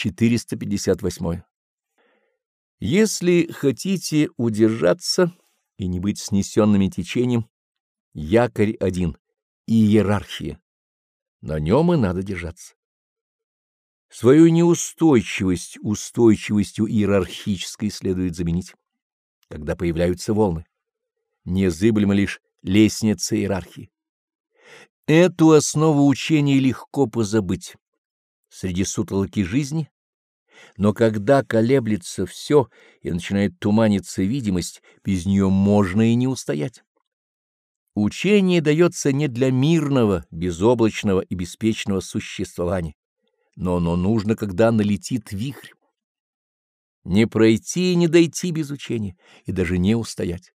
458. Если хотите удержаться и не быть снесенными течением, якорь один — иерархия. На нем и надо держаться. Свою неустойчивость устойчивостью иерархической следует заменить, когда появляются волны. Незыблема лишь лестница иерархии. Эту основу учения легко позабыть среди сутолоки жизни, но когда колеблется все и начинает туманиться видимость, без нее можно и не устоять. Учение дается не для мирного, безоблачного и беспечного существования, но оно нужно, когда налетит вихрь. Не пройти и не дойти без учения, и даже не устоять.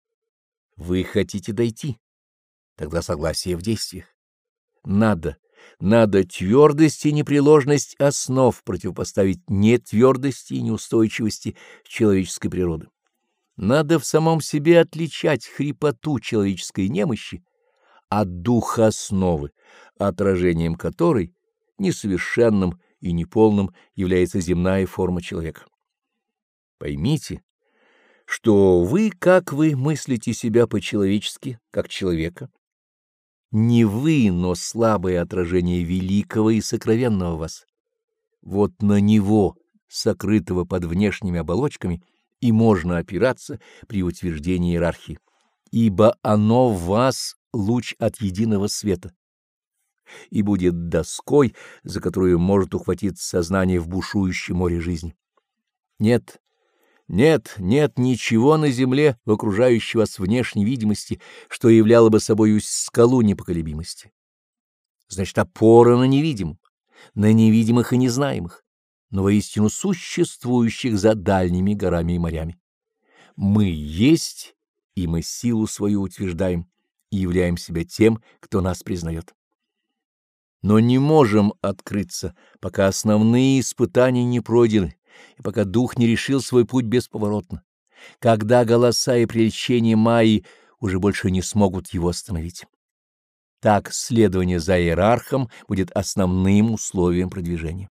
Вы хотите дойти, тогда согласие в действиях. Надо, надо твердость и непреложность основ противопоставить нетвердости и неустойчивости человеческой природы. Надо в самом себе отличать хрипоту человеческой немощи от духа основы, отражением которой, несовершенным и неполным, является земная форма человека. Поймите, что вы, как вы мыслите себя по-человечески, как человека, не вы, но слабое отражение великого и сокровенного вас. Вот на него, сокрытого под внешними оболочками, и можно опираться при утверждении иерархии, ибо оно в вас луч от единого света и будет доской, за которую может ухватиться сознание в бушующем море жизни. Нет, нет, нет ничего на земле в окружающей вас внешней видимости, что являло бы собою скалу непоколебимости. Значит, опора на невидимом, на невидимых и незнаемых но воистину существующих за дальними горами и морями. Мы есть, и мы силу свою утверждаем, и являем себя тем, кто нас признает. Но не можем открыться, пока основные испытания не пройдены, и пока дух не решил свой путь бесповоротно, когда голоса и прельщения Майи уже больше не смогут его остановить. Так следование за иерархом будет основным условием продвижения.